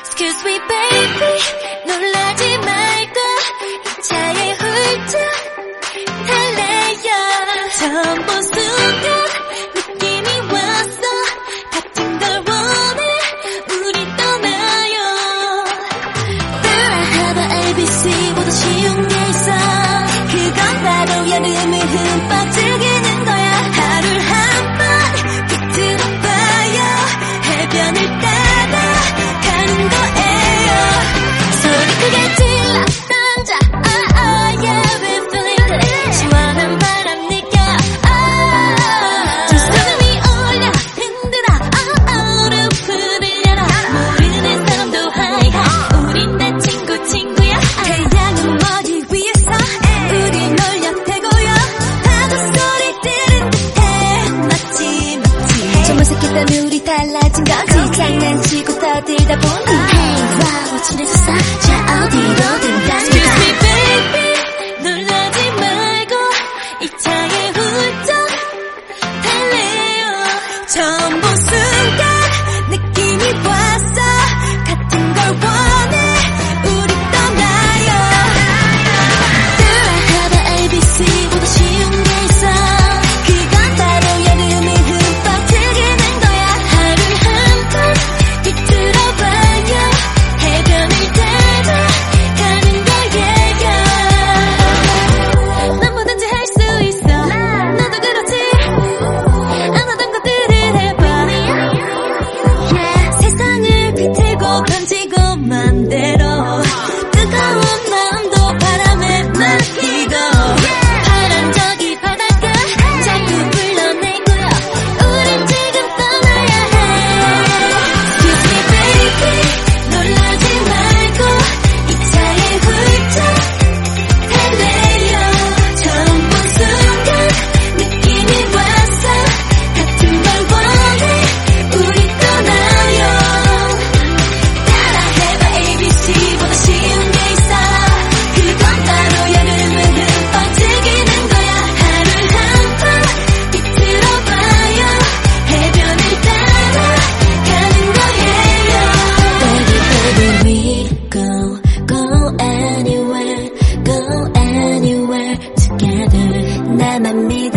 Excuse me baby 놀라지 말고 이 차에 훌쩍 달래요 달라진 거지 장난치고 떠들다 보니. Hey wow 친해졌어 자 어디로든 달려 together 나만 믿어